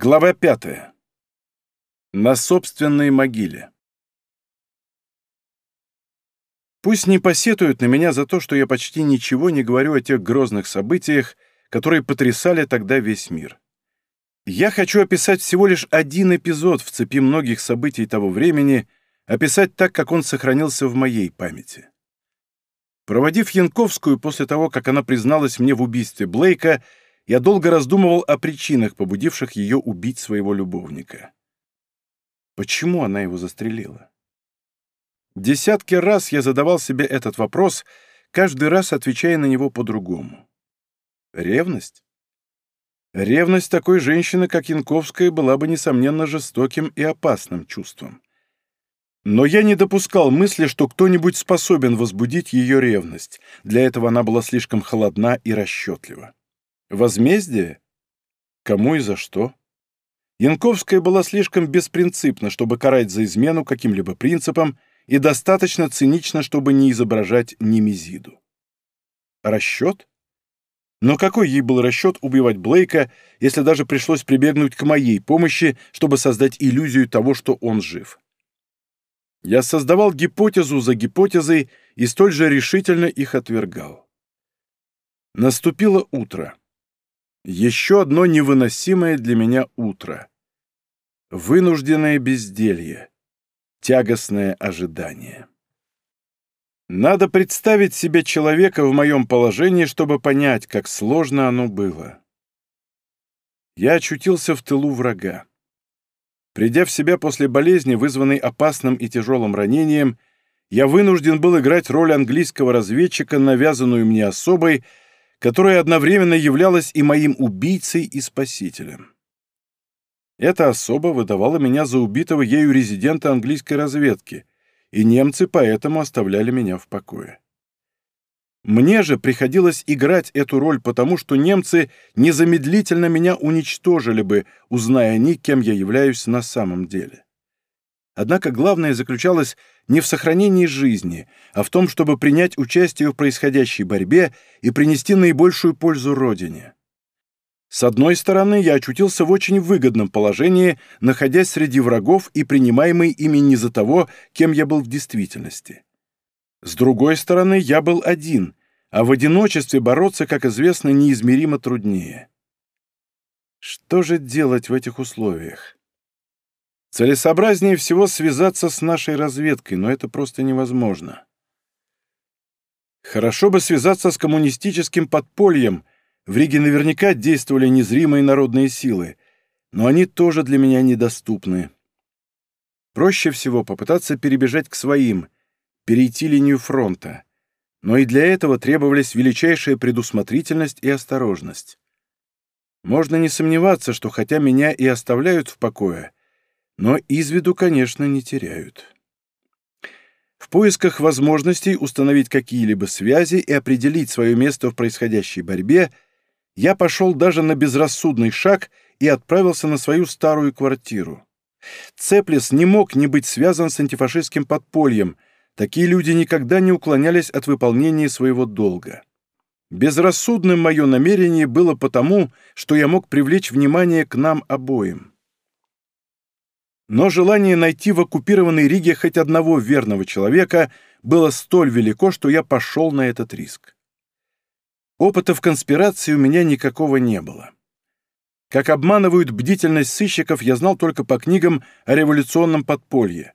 Глава пятая. На собственной могиле. Пусть не посетуют на меня за то, что я почти ничего не говорю о тех грозных событиях, которые потрясали тогда весь мир. Я хочу описать всего лишь один эпизод в цепи многих событий того времени, описать так, как он сохранился в моей памяти. Проводив Янковскую после того, как она призналась мне в убийстве Блейка, я долго раздумывал о причинах, побудивших ее убить своего любовника. Почему она его застрелила? Десятки раз я задавал себе этот вопрос, каждый раз отвечая на него по-другому. Ревность? Ревность такой женщины, как Янковская, была бы, несомненно, жестоким и опасным чувством. Но я не допускал мысли, что кто-нибудь способен возбудить ее ревность. Для этого она была слишком холодна и расчетлива. Возмездие? Кому и за что? Янковская была слишком беспринципна, чтобы карать за измену каким-либо принципом, и достаточно цинична, чтобы не изображать немезиду. Расчет? Но какой ей был расчет убивать Блейка, если даже пришлось прибегнуть к моей помощи, чтобы создать иллюзию того, что он жив? Я создавал гипотезу за гипотезой и столь же решительно их отвергал. Наступило утро. Еще одно невыносимое для меня утро. Вынужденное безделье. Тягостное ожидание. Надо представить себе человека в моем положении, чтобы понять, как сложно оно было. Я очутился в тылу врага. Придя в себя после болезни, вызванной опасным и тяжелым ранением, я вынужден был играть роль английского разведчика, навязанную мне особой, которая одновременно являлась и моим убийцей и спасителем. Эта особа выдавала меня за убитого ею резидента английской разведки, и немцы поэтому оставляли меня в покое. Мне же приходилось играть эту роль, потому что немцы незамедлительно меня уничтожили бы, узная они, кем я являюсь на самом деле. Однако главное заключалось не в сохранении жизни, а в том, чтобы принять участие в происходящей борьбе и принести наибольшую пользу Родине. С одной стороны, я очутился в очень выгодном положении, находясь среди врагов и принимаемый ими не за того, кем я был в действительности. С другой стороны, я был один, а в одиночестве бороться, как известно, неизмеримо труднее. Что же делать в этих условиях? Целесообразнее всего связаться с нашей разведкой, но это просто невозможно. Хорошо бы связаться с коммунистическим подпольем. В Риге наверняка действовали незримые народные силы, но они тоже для меня недоступны. Проще всего попытаться перебежать к своим, перейти линию фронта. Но и для этого требовались величайшая предусмотрительность и осторожность. Можно не сомневаться, что хотя меня и оставляют в покое, но из виду, конечно, не теряют. В поисках возможностей установить какие-либо связи и определить свое место в происходящей борьбе, я пошел даже на безрассудный шаг и отправился на свою старую квартиру. Цеплес не мог не быть связан с антифашистским подпольем, такие люди никогда не уклонялись от выполнения своего долга. Безрассудным мое намерение было потому, что я мог привлечь внимание к нам обоим. Но желание найти в оккупированной Риге хоть одного верного человека было столь велико, что я пошел на этот риск. Опыта в конспирации у меня никакого не было. Как обманывают бдительность сыщиков, я знал только по книгам о революционном подполье.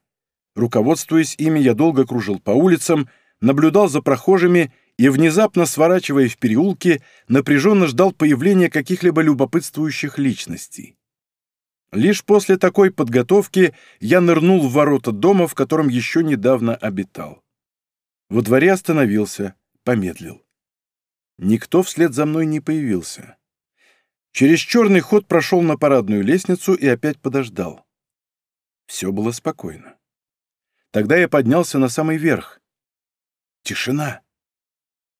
Руководствуясь ими, я долго кружил по улицам, наблюдал за прохожими и, внезапно сворачивая в переулки, напряженно ждал появления каких-либо любопытствующих личностей. Лишь после такой подготовки я нырнул в ворота дома, в котором еще недавно обитал. Во дворе остановился, помедлил. Никто вслед за мной не появился. Через черный ход прошел на парадную лестницу и опять подождал. Все было спокойно. Тогда я поднялся на самый верх. Тишина.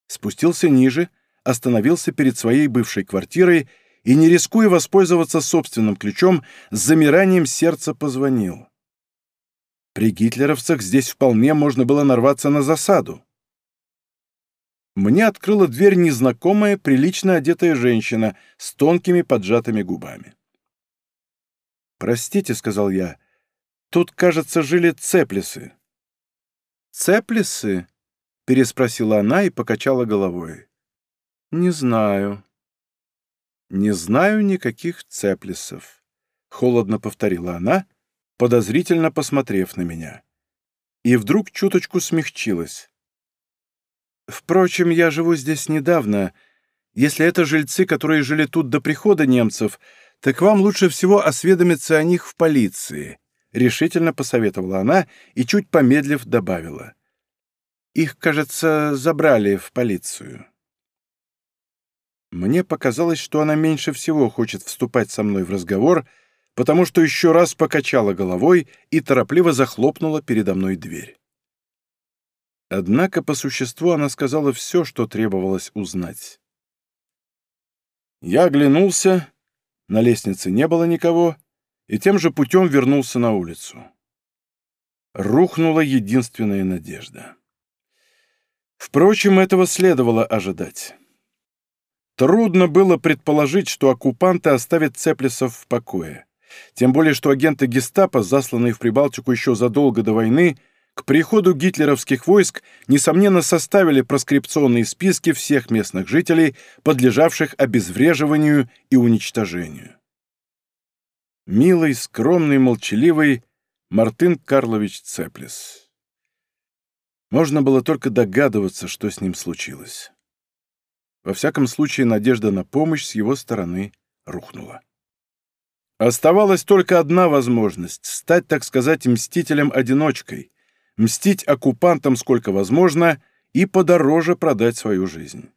Спустился ниже, остановился перед своей бывшей квартирой и, не рискуя воспользоваться собственным ключом, с замиранием сердца позвонил. При гитлеровцах здесь вполне можно было нарваться на засаду. Мне открыла дверь незнакомая, прилично одетая женщина с тонкими поджатыми губами. «Простите», — сказал я, — «тут, кажется, жили цеплисы». «Цеплисы?» — переспросила она и покачала головой. «Не знаю». «Не знаю никаких цеплесов», — холодно повторила она, подозрительно посмотрев на меня. И вдруг чуточку смягчилась. «Впрочем, я живу здесь недавно. Если это жильцы, которые жили тут до прихода немцев, так вам лучше всего осведомиться о них в полиции», — решительно посоветовала она и, чуть помедлив, добавила. «Их, кажется, забрали в полицию». Мне показалось, что она меньше всего хочет вступать со мной в разговор, потому что еще раз покачала головой и торопливо захлопнула передо мной дверь. Однако по существу она сказала все, что требовалось узнать. Я оглянулся, на лестнице не было никого, и тем же путем вернулся на улицу. Рухнула единственная надежда. Впрочем, этого следовало ожидать. Трудно было предположить, что оккупанты оставят Цеплесов в покое. Тем более, что агенты гестапо, засланные в Прибалтику еще задолго до войны, к приходу гитлеровских войск, несомненно, составили проскрипционные списки всех местных жителей, подлежавших обезвреживанию и уничтожению. Милый, скромный, молчаливый Мартин Карлович Цеплес. Можно было только догадываться, что с ним случилось. Во всяком случае, надежда на помощь с его стороны рухнула. Оставалась только одна возможность — стать, так сказать, мстителем-одиночкой, мстить оккупантам сколько возможно и подороже продать свою жизнь.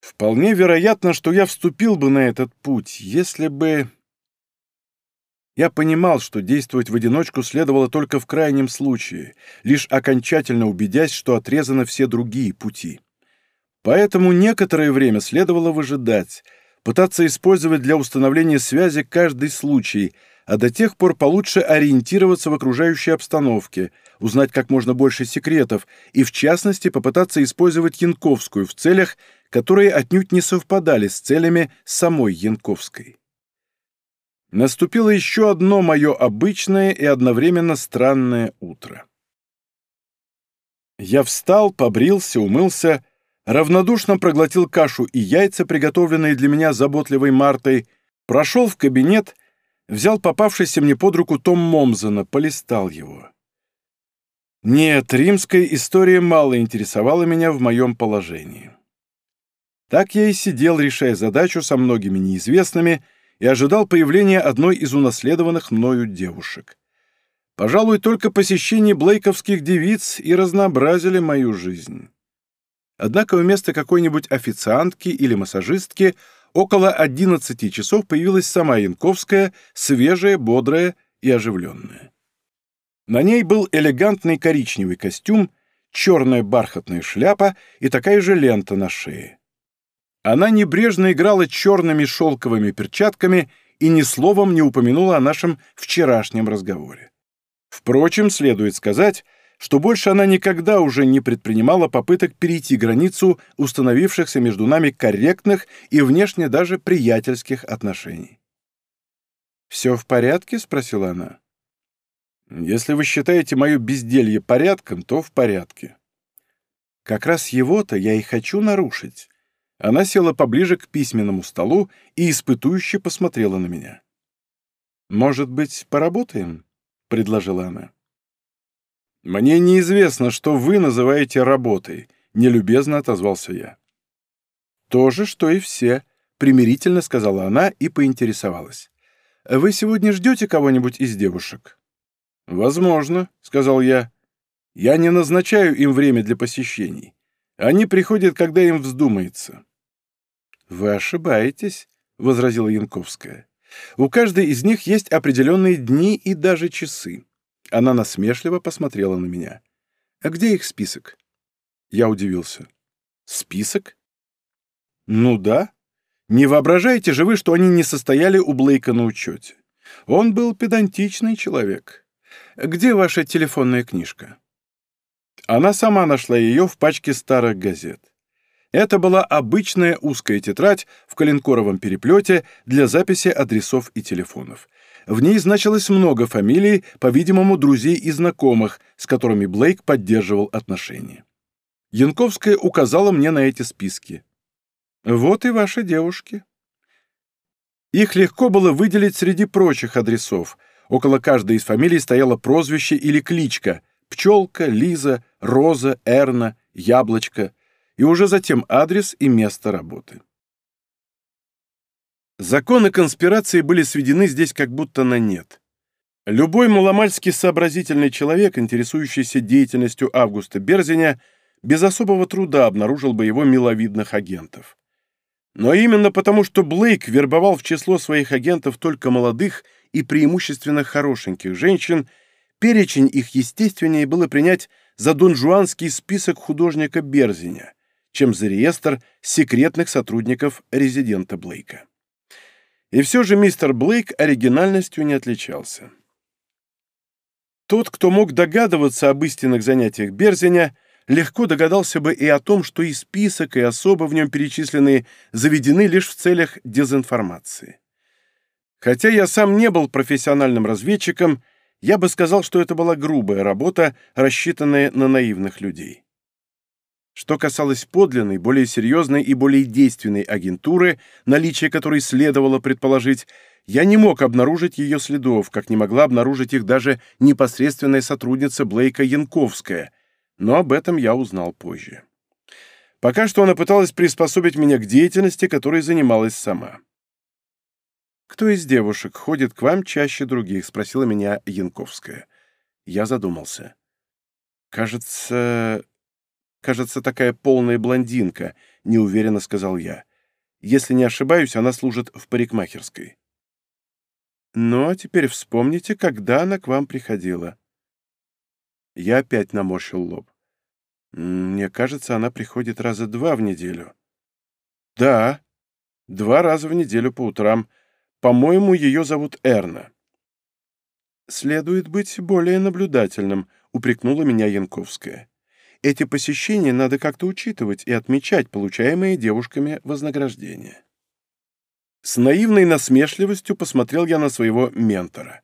Вполне вероятно, что я вступил бы на этот путь, если бы... Я понимал, что действовать в одиночку следовало только в крайнем случае, лишь окончательно убедясь, что отрезаны все другие пути. Поэтому некоторое время следовало выжидать, пытаться использовать для установления связи каждый случай, а до тех пор получше ориентироваться в окружающей обстановке, узнать как можно больше секретов и, в частности, попытаться использовать Янковскую в целях, которые отнюдь не совпадали с целями самой Янковской. Наступило еще одно мое обычное и одновременно странное утро. Я встал, побрился, умылся равнодушно проглотил кашу и яйца, приготовленные для меня заботливой Мартой, прошел в кабинет, взял попавшийся мне под руку том Момзена, полистал его. Нет, римская история мало интересовала меня в моем положении. Так я и сидел, решая задачу со многими неизвестными, и ожидал появления одной из унаследованных мною девушек. Пожалуй, только посещение блейковских девиц и разнообразили мою жизнь. Однако вместо какой-нибудь официантки или массажистки около 11 часов появилась сама Янковская, свежая, бодрая и оживленная. На ней был элегантный коричневый костюм, черная бархатная шляпа и такая же лента на шее. Она небрежно играла черными шелковыми перчатками и ни словом не упомянула о нашем вчерашнем разговоре. Впрочем, следует сказать, что больше она никогда уже не предпринимала попыток перейти границу установившихся между нами корректных и внешне даже приятельских отношений. «Все в порядке?» — спросила она. «Если вы считаете мое безделье порядком, то в порядке». «Как раз его-то я и хочу нарушить». Она села поближе к письменному столу и испытующе посмотрела на меня. «Может быть, поработаем?» — предложила она. «Мне неизвестно, что вы называете работой», — нелюбезно отозвался я. «То же, что и все», — примирительно сказала она и поинтересовалась. «Вы сегодня ждете кого-нибудь из девушек?» «Возможно», — сказал я. «Я не назначаю им время для посещений. Они приходят, когда им вздумается». «Вы ошибаетесь», — возразила Янковская. «У каждой из них есть определенные дни и даже часы. Она насмешливо посмотрела на меня. «А где их список?» Я удивился. «Список?» «Ну да. Не воображаете же вы, что они не состояли у Блейка на учете. Он был педантичный человек. Где ваша телефонная книжка?» Она сама нашла ее в пачке старых газет. Это была обычная узкая тетрадь в коленкоровом переплете для записи адресов и телефонов. В ней значилось много фамилий, по-видимому, друзей и знакомых, с которыми Блейк поддерживал отношения. Янковская указала мне на эти списки. «Вот и ваши девушки». Их легко было выделить среди прочих адресов. Около каждой из фамилий стояло прозвище или кличка — Пчелка, Лиза, Роза, Эрна, Яблочко — и уже затем адрес и место работы. Законы конспирации были сведены здесь как будто на нет. Любой маломальски сообразительный человек, интересующийся деятельностью Августа Берзиня, без особого труда обнаружил бы его миловидных агентов. Но именно потому, что Блейк вербовал в число своих агентов только молодых и преимущественно хорошеньких женщин, перечень их естественнее было принять за донжуанский список художника Берзиня, чем за реестр секретных сотрудников резидента Блейка. И все же мистер Блейк оригинальностью не отличался. Тот, кто мог догадываться об истинных занятиях Берзиня, легко догадался бы и о том, что и список, и особо в нем перечисленные заведены лишь в целях дезинформации. Хотя я сам не был профессиональным разведчиком, я бы сказал, что это была грубая работа, рассчитанная на наивных людей. Что касалось подлинной, более серьезной и более действенной агентуры, наличие которой следовало предположить, я не мог обнаружить ее следов, как не могла обнаружить их даже непосредственная сотрудница Блейка Янковская, но об этом я узнал позже. Пока что она пыталась приспособить меня к деятельности, которой занималась сама. «Кто из девушек ходит к вам чаще других?» — спросила меня Янковская. Я задумался. «Кажется, Кажется, такая полная блондинка», — неуверенно сказал я. «Если не ошибаюсь, она служит в парикмахерской». «Ну, а теперь вспомните, когда она к вам приходила». Я опять наморщил лоб. «Мне кажется, она приходит раза два в неделю». «Да, два раза в неделю по утрам. По-моему, ее зовут Эрна». «Следует быть более наблюдательным», — упрекнула меня Янковская. Эти посещения надо как-то учитывать и отмечать получаемые девушками вознаграждения. С наивной насмешливостью посмотрел я на своего ментора.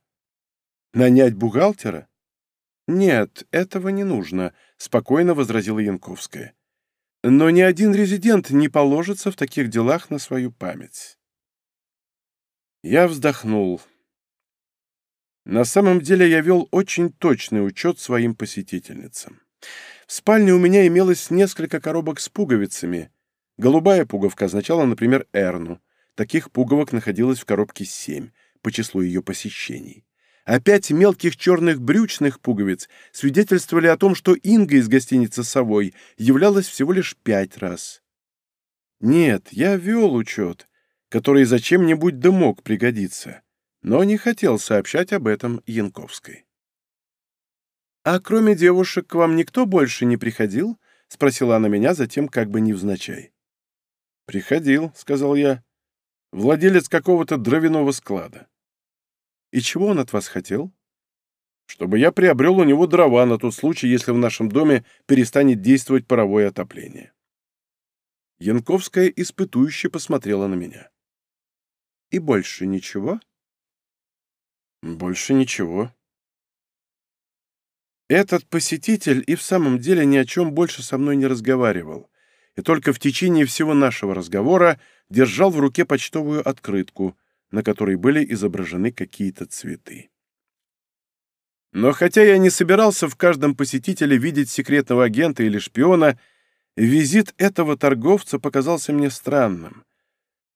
«Нанять бухгалтера?» «Нет, этого не нужно», — спокойно возразила Янковская. «Но ни один резидент не положится в таких делах на свою память». Я вздохнул. На самом деле я вел очень точный учет своим посетительницам. В спальне у меня имелось несколько коробок с пуговицами. Голубая пуговка означала, например, Эрну. Таких пуговок находилось в коробке семь по числу ее посещений. Опять мелких черных брючных пуговиц свидетельствовали о том, что Инга из гостиницы «Совой» являлась всего лишь пять раз. Нет, я вел учет, который зачем-нибудь да мог пригодиться, но не хотел сообщать об этом Янковской. «А кроме девушек к вам никто больше не приходил?» — спросила она меня затем как бы невзначай. «Приходил», — сказал я, — «владелец какого-то дровяного склада». «И чего он от вас хотел?» «Чтобы я приобрел у него дрова на тот случай, если в нашем доме перестанет действовать паровое отопление». Янковская испытующе посмотрела на меня. «И больше ничего?» «Больше ничего», этот посетитель и в самом деле ни о чем больше со мной не разговаривал, и только в течение всего нашего разговора держал в руке почтовую открытку, на которой были изображены какие-то цветы. Но хотя я не собирался в каждом посетителе видеть секретного агента или шпиона, визит этого торговца показался мне странным.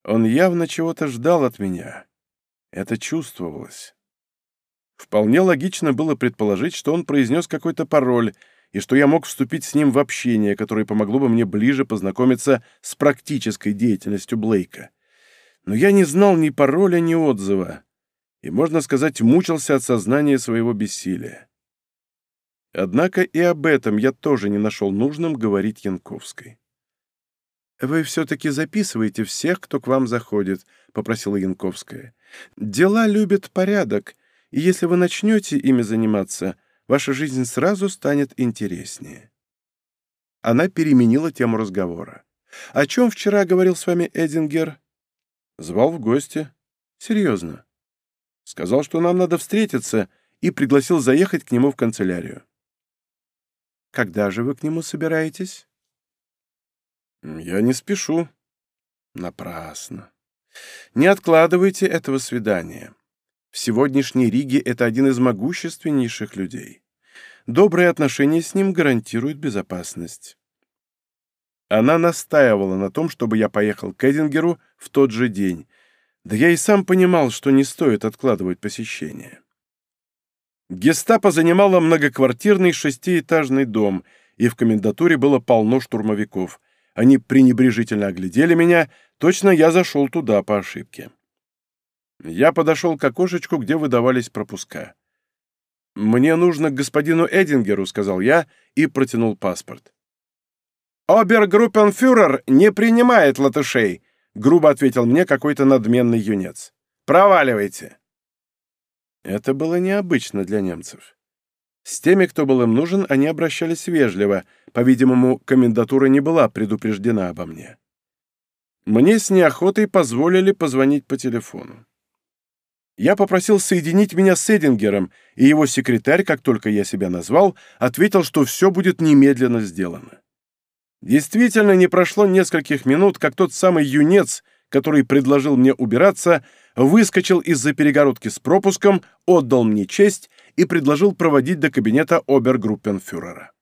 Он явно чего-то ждал от меня. Это чувствовалось. Вполне логично было предположить, что он произнес какой-то пароль, и что я мог вступить с ним в общение, которое помогло бы мне ближе познакомиться с практической деятельностью Блейка. Но я не знал ни пароля, ни отзыва, и, можно сказать, мучился от сознания своего бессилия. Однако и об этом я тоже не нашел нужным говорить Янковской. «Вы все-таки записываете всех, кто к вам заходит», — попросила Янковская. «Дела любят порядок, и если вы начнете ими заниматься, ваша жизнь сразу станет интереснее. Она переменила тему разговора. «О чем вчера говорил с вами Эдингер?» «Звал в гости». «Серьезно?» «Сказал, что нам надо встретиться, и пригласил заехать к нему в канцелярию». «Когда же вы к нему собираетесь?» «Я не спешу». «Напрасно. Не откладывайте этого свидания. В сегодняшней Риге это один из могущественнейших людей. Добрые отношения с ним гарантируют безопасность. Она настаивала на том, чтобы я поехал к Эдингеру в тот же день. Да я и сам понимал, что не стоит откладывать посещение. Гестапо занимала многоквартирный шестиэтажный дом, и в комендатуре было полно штурмовиков. Они пренебрежительно оглядели меня, точно я зашел туда по ошибке. Я подошел к окошечку, где выдавались пропуска. «Мне нужно к господину Эдингеру», — сказал я и протянул паспорт. «Обергруппенфюрер не принимает латышей», — грубо ответил мне какой-то надменный юнец. «Проваливайте». Это было необычно для немцев. С теми, кто был им нужен, они обращались вежливо. По-видимому, комендатура не была предупреждена обо мне. Мне с неохотой позволили позвонить по телефону. Я попросил соединить меня с Эдингером, и его секретарь, как только я себя назвал, ответил, что все будет немедленно сделано. Действительно, не прошло нескольких минут, как тот самый юнец, который предложил мне убираться, выскочил из-за перегородки с пропуском, отдал мне честь и предложил проводить до кабинета обергруппенфюрера.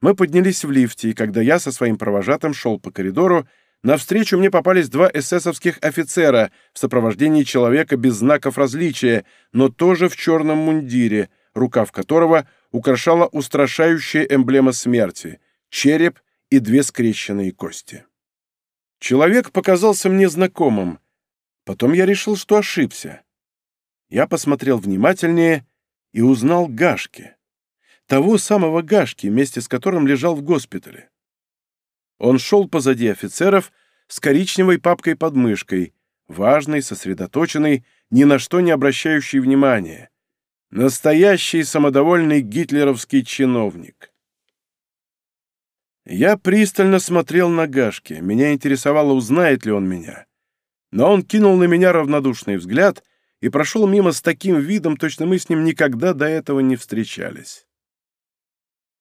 Мы поднялись в лифте, и когда я со своим провожатым шел по коридору, Навстречу мне попались два эсэсовских офицера в сопровождении человека без знаков различия, но тоже в черном мундире, рукав которого украшала устрашающая эмблема смерти — череп и две скрещенные кости. Человек показался мне знакомым. Потом я решил, что ошибся. Я посмотрел внимательнее и узнал Гашки. Того самого Гашки, вместе с которым лежал в госпитале. Он шел позади офицеров с коричневой папкой под мышкой, важный, сосредоточенный, ни на что не обращающий внимания. Настоящий самодовольный гитлеровский чиновник. Я пристально смотрел на Гашки, меня интересовало, узнает ли он меня. Но он кинул на меня равнодушный взгляд и прошел мимо с таким видом, точно мы с ним никогда до этого не встречались.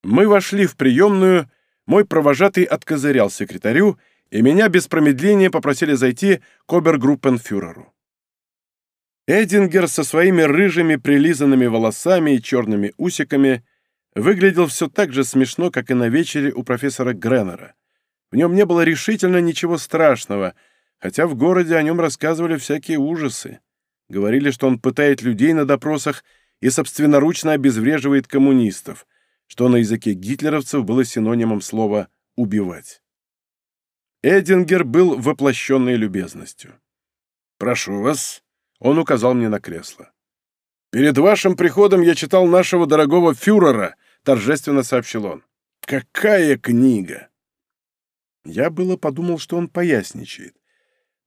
Мы вошли в приемную, мой провожатый откозырял секретарю, и меня без промедления попросили зайти к обергруппенфюреру. Эдингер со своими рыжими прилизанными волосами и черными усиками выглядел все так же смешно, как и на вечере у профессора Греннера. В нем не было решительно ничего страшного, хотя в городе о нем рассказывали всякие ужасы. Говорили, что он пытает людей на допросах и собственноручно обезвреживает коммунистов — что на языке гитлеровцев было синонимом слова «убивать». Эдингер был воплощенной любезностью. «Прошу вас», — он указал мне на кресло. «Перед вашим приходом я читал нашего дорогого фюрера», — торжественно сообщил он. «Какая книга!» Я было подумал, что он поясничает.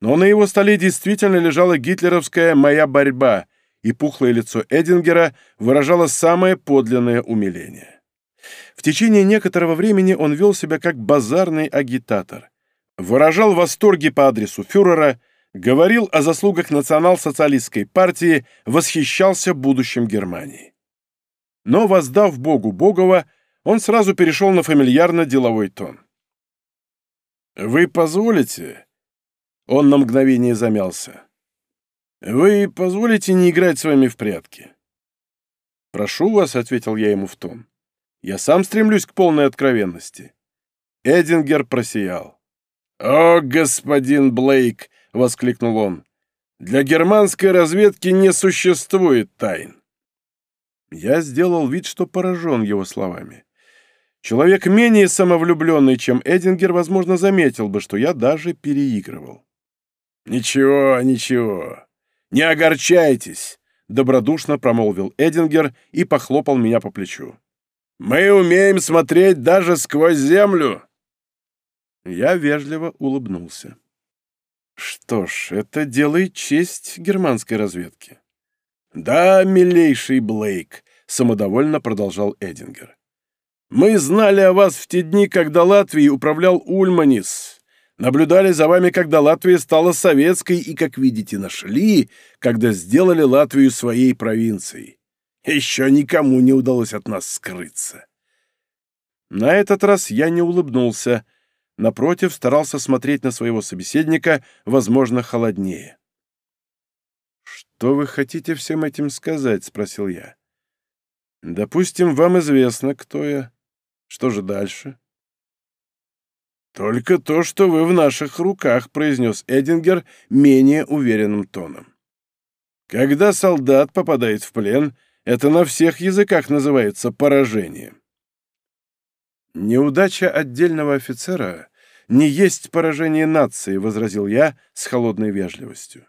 Но на его столе действительно лежала гитлеровская «Моя борьба», и пухлое лицо Эдингера выражало самое подлинное умиление. В течение некоторого времени он вел себя как базарный агитатор. Выражал восторги по адресу фюрера, говорил о заслугах национал-социалистской партии, восхищался будущим Германии. Но, воздав Богу Богова, он сразу перешел на фамильярно-деловой тон. «Вы позволите?» Он на мгновение замялся. «Вы позволите не играть с вами в прятки?» «Прошу вас», — ответил я ему в тон. Я сам стремлюсь к полной откровенности». Эдингер просиял. «О, господин Блейк!» — воскликнул он. «Для германской разведки не существует тайн». Я сделал вид, что поражен его словами. Человек менее самовлюбленный, чем Эдингер, возможно, заметил бы, что я даже переигрывал. «Ничего, ничего. Не огорчайтесь!» — добродушно промолвил Эдингер и похлопал меня по плечу. Мы умеем смотреть даже сквозь землю!» Я вежливо улыбнулся. «Что ж, это делает честь германской разведки». «Да, милейший Блейк», — самодовольно продолжал Эдингер. «Мы знали о вас в те дни, когда Латвией управлял Ульманис. Наблюдали за вами, когда Латвия стала советской, и, как видите, нашли, когда сделали Латвию своей провинцией. Еще никому не удалось от нас скрыться. На этот раз я не улыбнулся. Напротив, старался смотреть на своего собеседника, возможно, холоднее. «Что вы хотите всем этим сказать?» — спросил я. «Допустим, вам известно, кто я. Что же дальше?» «Только то, что вы в наших руках», — произнес Эдингер менее уверенным тоном. «Когда солдат попадает в плен, — это на всех языках называется поражение. «Неудача отдельного офицера не есть поражение нации», — возразил я с холодной вежливостью.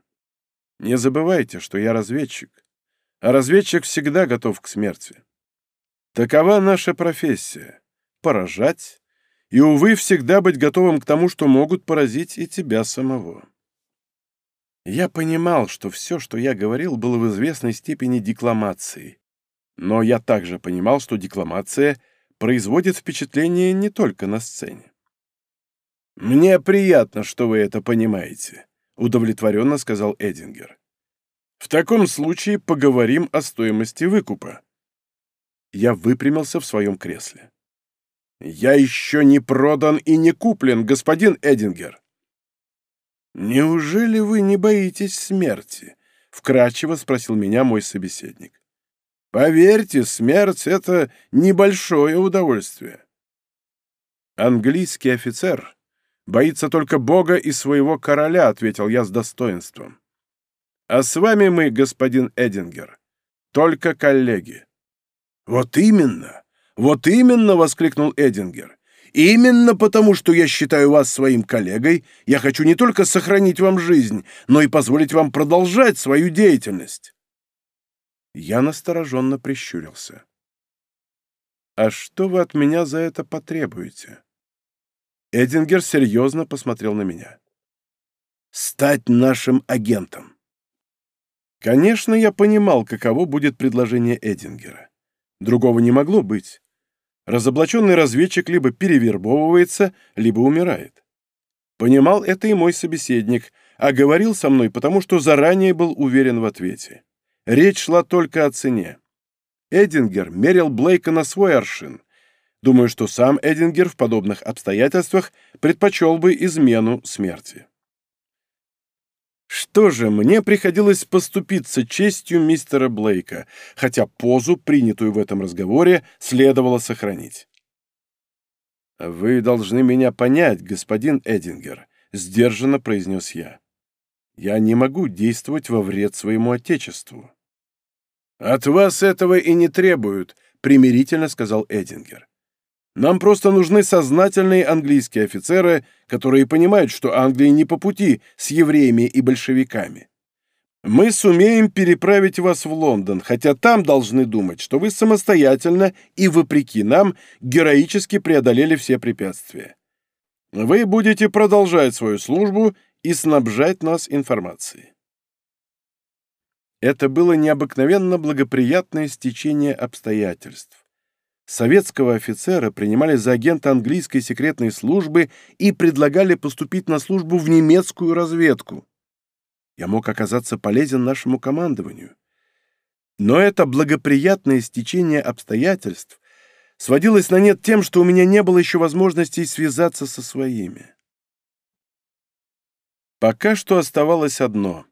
«Не забывайте, что я разведчик, а разведчик всегда готов к смерти. Такова наша профессия — поражать и, увы, всегда быть готовым к тому, что могут поразить и тебя самого». Я понимал, что все, что я говорил, было в известной степени декламацией. Но я также понимал, что декламация производит впечатление не только на сцене. «Мне приятно, что вы это понимаете», — удовлетворенно сказал Эдингер. «В таком случае поговорим о стоимости выкупа». Я выпрямился в своем кресле. «Я еще не продан и не куплен, господин Эдингер. «Неужели вы не боитесь смерти?» — вкрадчиво спросил меня мой собеседник. «Поверьте, смерть — это небольшое удовольствие». «Английский офицер боится только Бога и своего короля», — ответил я с достоинством. «А с вами мы, господин Эдингер, только коллеги». «Вот именно! Вот именно!» — воскликнул Эдингер. Именно потому, что я считаю вас своим коллегой, я хочу не только сохранить вам жизнь, но и позволить вам продолжать свою деятельность. Я настороженно прищурился. «А что вы от меня за это потребуете?» Эдингер серьезно посмотрел на меня. «Стать нашим агентом!» Конечно, я понимал, каково будет предложение Эдингера. Другого не могло быть. Разоблаченный разведчик либо перевербовывается, либо умирает. Понимал это и мой собеседник, а говорил со мной, потому что заранее был уверен в ответе. Речь шла только о цене. Эдингер мерил Блейка на свой аршин. Думаю, что сам Эдингер в подобных обстоятельствах предпочел бы измену смерти. Что же, мне приходилось поступиться честью мистера Блейка, хотя позу, принятую в этом разговоре, следовало сохранить. «Вы должны меня понять, господин Эдингер», — сдержанно произнес я. «Я не могу действовать во вред своему отечеству». «От вас этого и не требуют», — примирительно сказал Эдингер. Нам просто нужны сознательные английские офицеры, которые понимают, что Англия не по пути с евреями и большевиками. Мы сумеем переправить вас в Лондон, хотя там должны думать, что вы самостоятельно и вопреки нам героически преодолели все препятствия. Вы будете продолжать свою службу и снабжать нас информацией. Это было необыкновенно благоприятное стечение обстоятельств. Советского офицера принимали за агента английской секретной службы и предлагали поступить на службу в немецкую разведку. Я мог оказаться полезен нашему командованию. Но это благоприятное стечение обстоятельств сводилось на нет тем, что у меня не было еще возможностей связаться со своими. Пока что оставалось одно.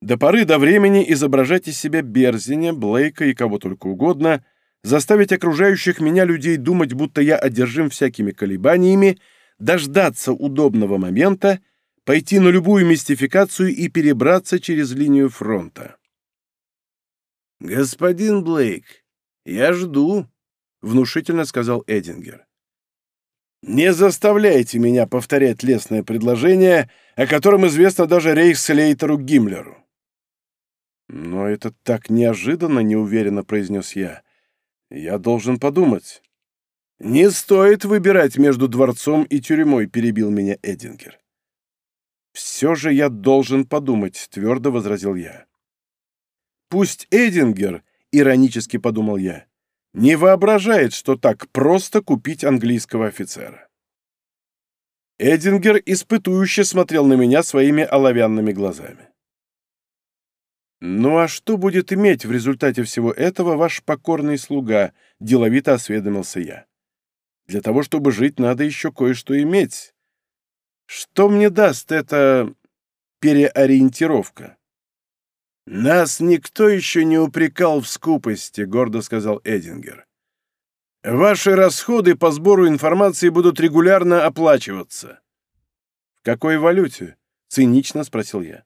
До поры до времени изображать из себя Берзиня, Блейка и кого только угодно — заставить окружающих меня людей думать, будто я одержим всякими колебаниями, дождаться удобного момента, пойти на любую мистификацию и перебраться через линию фронта. «Господин Блейк, я жду», — внушительно сказал Эдингер. «Не заставляйте меня повторять лестное предложение, о котором известно даже рейхслейтеру Гиммлеру». «Но это так неожиданно», — неуверенно произнес я. Я должен подумать. Не стоит выбирать между дворцом и тюрьмой, перебил меня Эдингер. Все же я должен подумать, твердо возразил я. Пусть Эдингер, иронически подумал я, не воображает, что так просто купить английского офицера. Эдингер испытующе смотрел на меня своими оловянными глазами. «Ну а что будет иметь в результате всего этого ваш покорный слуга?» — деловито осведомился я. «Для того, чтобы жить, надо еще кое-что иметь. Что мне даст эта переориентировка?» «Нас никто еще не упрекал в скупости», — гордо сказал Эдингер. «Ваши расходы по сбору информации будут регулярно оплачиваться». «В какой валюте?» — цинично спросил я.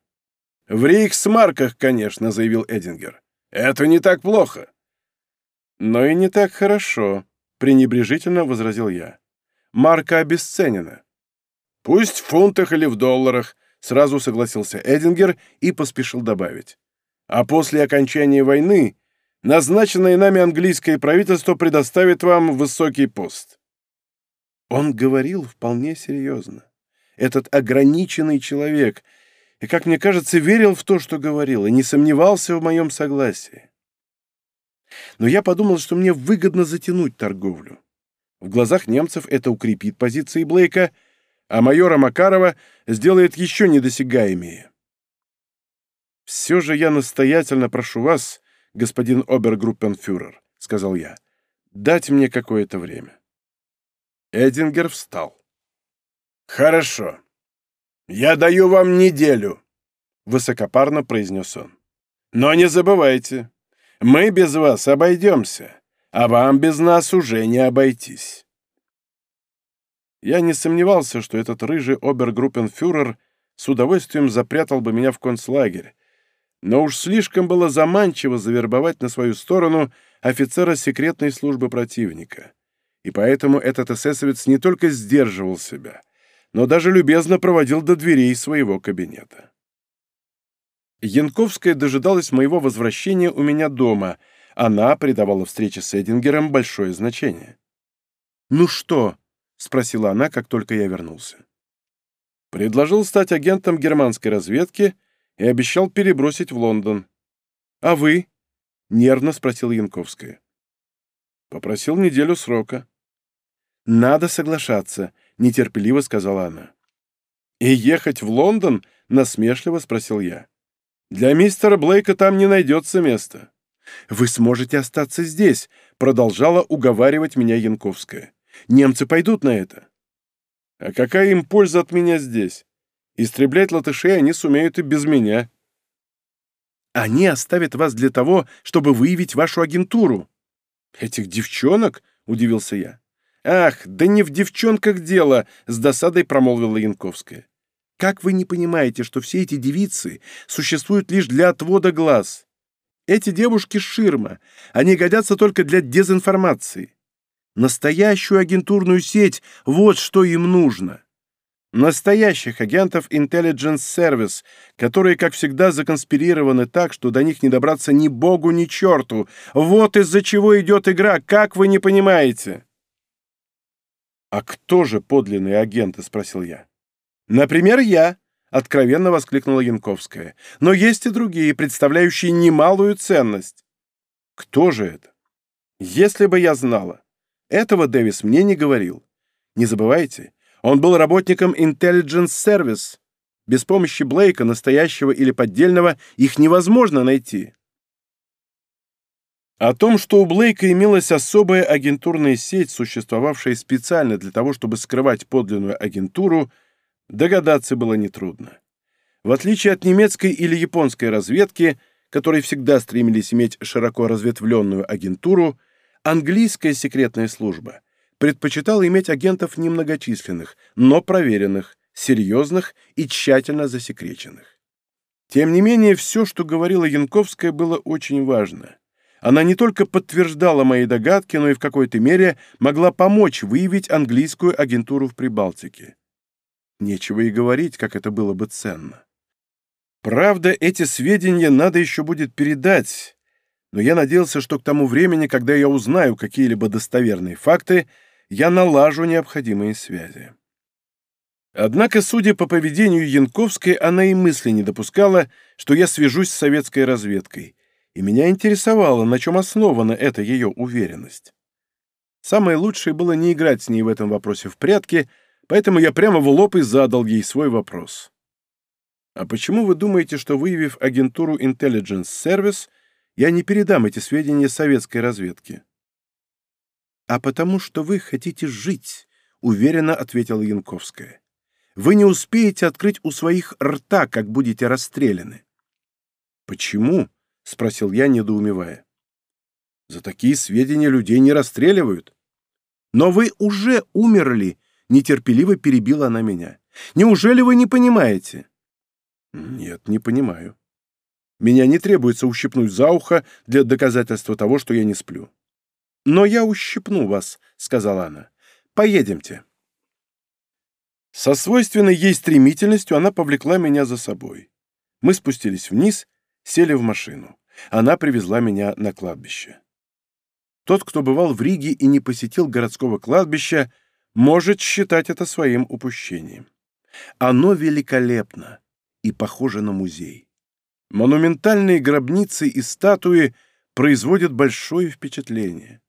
В рейхсмарках, конечно, заявил Эдингер. Это не так плохо. Но и не так хорошо, пренебрежительно возразил я. Марка обесценена. Пусть в фунтах или в долларах, сразу согласился Эдингер и поспешил добавить. А после окончания войны назначенное нами английское правительство предоставит вам высокий пост. Он говорил вполне серьезно. Этот ограниченный человек — и, как мне кажется, верил в то, что говорил, и не сомневался в моем согласии. Но я подумал, что мне выгодно затянуть торговлю. В глазах немцев это укрепит позиции Блейка, а майора Макарова сделает еще недосягаемее. «Все же я настоятельно прошу вас, господин обергруппенфюрер», — сказал я, — «дать мне какое-то время». Эдингер встал. «Хорошо», «Я даю вам неделю», — высокопарно произнес он. «Но не забывайте, мы без вас обойдемся, а вам без нас уже не обойтись». Я не сомневался, что этот рыжий обергруппенфюрер с удовольствием запрятал бы меня в концлагерь, но уж слишком было заманчиво завербовать на свою сторону офицера секретной службы противника. И поэтому этот эсэсовец не только сдерживал себя — но даже любезно проводил до дверей своего кабинета. Янковская дожидалась моего возвращения у меня дома. Она придавала встрече с Эдингером большое значение. «Ну что?» — спросила она, как только я вернулся. Предложил стать агентом германской разведки и обещал перебросить в Лондон. «А вы?» — нервно спросил Янковская. Попросил неделю срока. «Надо соглашаться», нетерпеливо сказала она. «И ехать в Лондон?» — насмешливо спросил я. «Для мистера Блейка там не найдется места». «Вы сможете остаться здесь», — продолжала уговаривать меня Янковская. «Немцы пойдут на это». «А какая им польза от меня здесь? Истреблять латышей они сумеют и без меня». «Они оставят вас для того, чтобы выявить вашу агентуру». «Этих девчонок?» — удивился я. «Ах, да не в девчонках дело!» — с досадой промолвила Янковская. «Как вы не понимаете, что все эти девицы существуют лишь для отвода глаз? Эти девушки — ширма, они годятся только для дезинформации. Настоящую агентурную сеть — вот что им нужно!» Настоящих агентов Intelligence Service, которые, как всегда, законспирированы так, что до них не добраться ни богу, ни черту. Вот из-за чего идет игра, как вы не понимаете. «А кто же подлинные агенты?» — спросил я. «Например, я», — откровенно воскликнула Янковская. «Но есть и другие, представляющие немалую ценность». «Кто же это?» «Если бы я знала. Этого Дэвис мне не говорил. Не забывайте, он был работником Intelligence Service. Без помощи Блейка, настоящего или поддельного, их невозможно найти». О том, что у Блейка имелась особая агентурная сеть, существовавшая специально для того, чтобы скрывать подлинную агентуру, догадаться было нетрудно. В отличие от немецкой или японской разведки, которые всегда стремились иметь широко разветвленную агентуру, английская секретная служба предпочитала иметь агентов немногочисленных, но проверенных, серьезных и тщательно засекреченных. Тем не менее, все, что говорила Янковская, было очень важно – она не только подтверждала мои догадки, но и в какой-то мере могла помочь выявить английскую агентуру в Прибалтике. Нечего и говорить, как это было бы ценно. Правда, эти сведения надо еще будет передать, но я надеялся, что к тому времени, когда я узнаю какие-либо достоверные факты, я налажу необходимые связи. Однако, судя по поведению Янковской, она и мысли не допускала, что я свяжусь с советской разведкой — и меня интересовало, на чем основана эта ее уверенность. Самое лучшее было не играть с ней в этом вопросе в прятки, поэтому я прямо в лоб и задал ей свой вопрос. «А почему вы думаете, что, выявив агентуру Intelligence Service, я не передам эти сведения советской разведке?» «А потому что вы хотите жить», — уверенно ответила Янковская. «Вы не успеете открыть у своих рта, как будете расстреляны». «Почему?» — спросил я, недоумевая. «За такие сведения людей не расстреливают». «Но вы уже умерли!» — нетерпеливо перебила она меня. «Неужели вы не понимаете?» «Нет, не понимаю. Меня не требуется ущипнуть за ухо для доказательства того, что я не сплю». «Но я ущипну вас», — сказала она. «Поедемте». Со свойственной ей стремительностью она повлекла меня за собой. Мы спустились вниз Сели в машину. Она привезла меня на кладбище. Тот, кто бывал в Риге и не посетил городского кладбища, может считать это своим упущением. Оно великолепно и похоже на музей. Монументальные гробницы и статуи производят большое впечатление.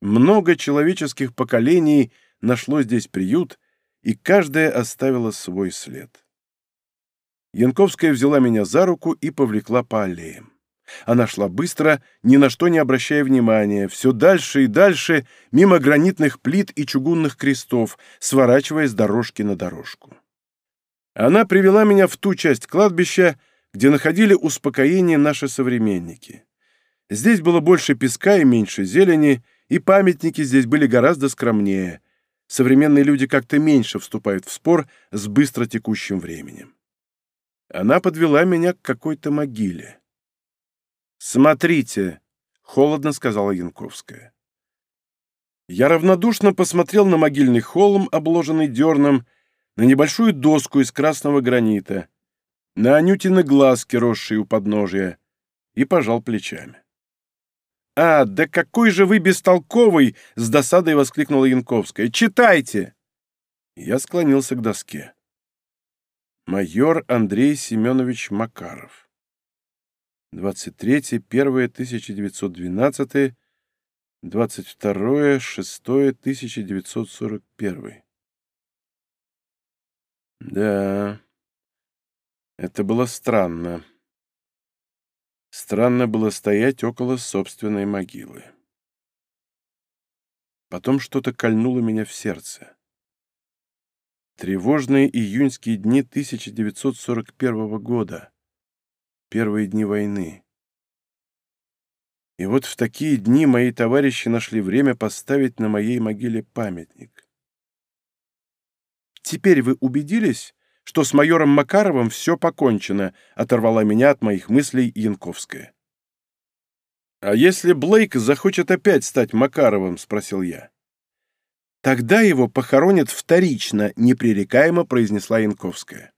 Много человеческих поколений нашло здесь приют, и каждая оставила свой след. Янковская взяла меня за руку и повлекла по аллеям. Она шла быстро, ни на что не обращая внимания, все дальше и дальше, мимо гранитных плит и чугунных крестов, сворачивая с дорожки на дорожку. Она привела меня в ту часть кладбища, где находили успокоение наши современники. Здесь было больше песка и меньше зелени, и памятники здесь были гораздо скромнее. Современные люди как-то меньше вступают в спор с быстро текущим временем. Она подвела меня к какой-то могиле. «Смотрите!» — холодно сказала Янковская. Я равнодушно посмотрел на могильный холм, обложенный дерном, на небольшую доску из красного гранита, на Анютины глазки, росшие у подножия, и пожал плечами. «А, да какой же вы бестолковый!» — с досадой воскликнула Янковская. «Читайте!» Я склонился к доске майор Андрей Семенович Макаров. 23.01.1912, 22.06.1941. Да, это было странно. Странно было стоять около собственной могилы. Потом что-то кольнуло меня в сердце. Тревожные июньские дни 1941 года. Первые дни войны. И вот в такие дни мои товарищи нашли время поставить на моей могиле памятник. «Теперь вы убедились, что с майором Макаровым все покончено», оторвала меня от моих мыслей Янковская. «А если Блейк захочет опять стать Макаровым?» — спросил я. «Тогда его похоронят вторично», — непререкаемо произнесла Янковская.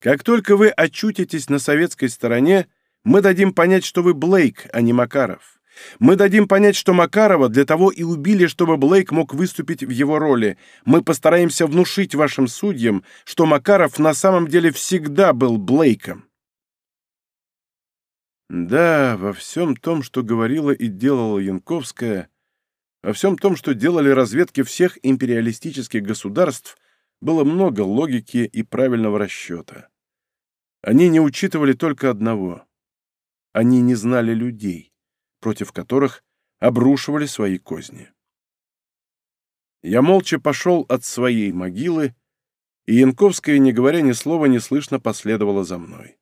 «Как только вы очутитесь на советской стороне, мы дадим понять, что вы Блейк, а не Макаров. Мы дадим понять, что Макарова для того и убили, чтобы Блейк мог выступить в его роли. Мы постараемся внушить вашим судьям, что Макаров на самом деле всегда был Блейком». Да, во всем том, что говорила и делала Янковская, во всем том, что делали разведки всех империалистических государств, было много логики и правильного расчета. Они не учитывали только одного. Они не знали людей, против которых обрушивали свои козни. Я молча пошел от своей могилы, и Янковская, не говоря ни слова, неслышно последовала за мной.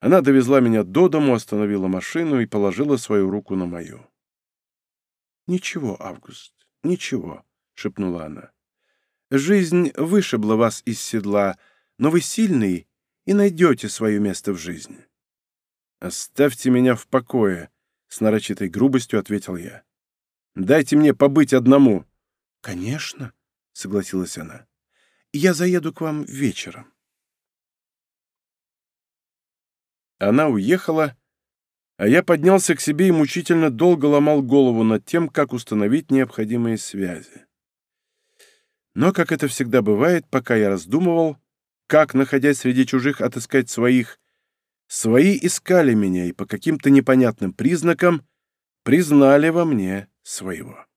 Она довезла меня до дому, остановила машину и положила свою руку на мою. Ничего, Август, ничего, шепнула она. Жизнь вышибла вас из седла, но вы сильный и найдете свое место в жизни. «Оставьте меня в покое», — с нарочитой грубостью ответил я. «Дайте мне побыть одному». «Конечно», — согласилась она. «Я заеду к вам вечером». Она уехала, а Я поднялся к себе и мучительно долго ломал голову над тем, как установить необходимые связи. Но, как это всегда бывает, пока я раздумывал, как, находясь среди чужих, отыскать своих, свои искали меня и по каким-то непонятным признакам признали во мне своего.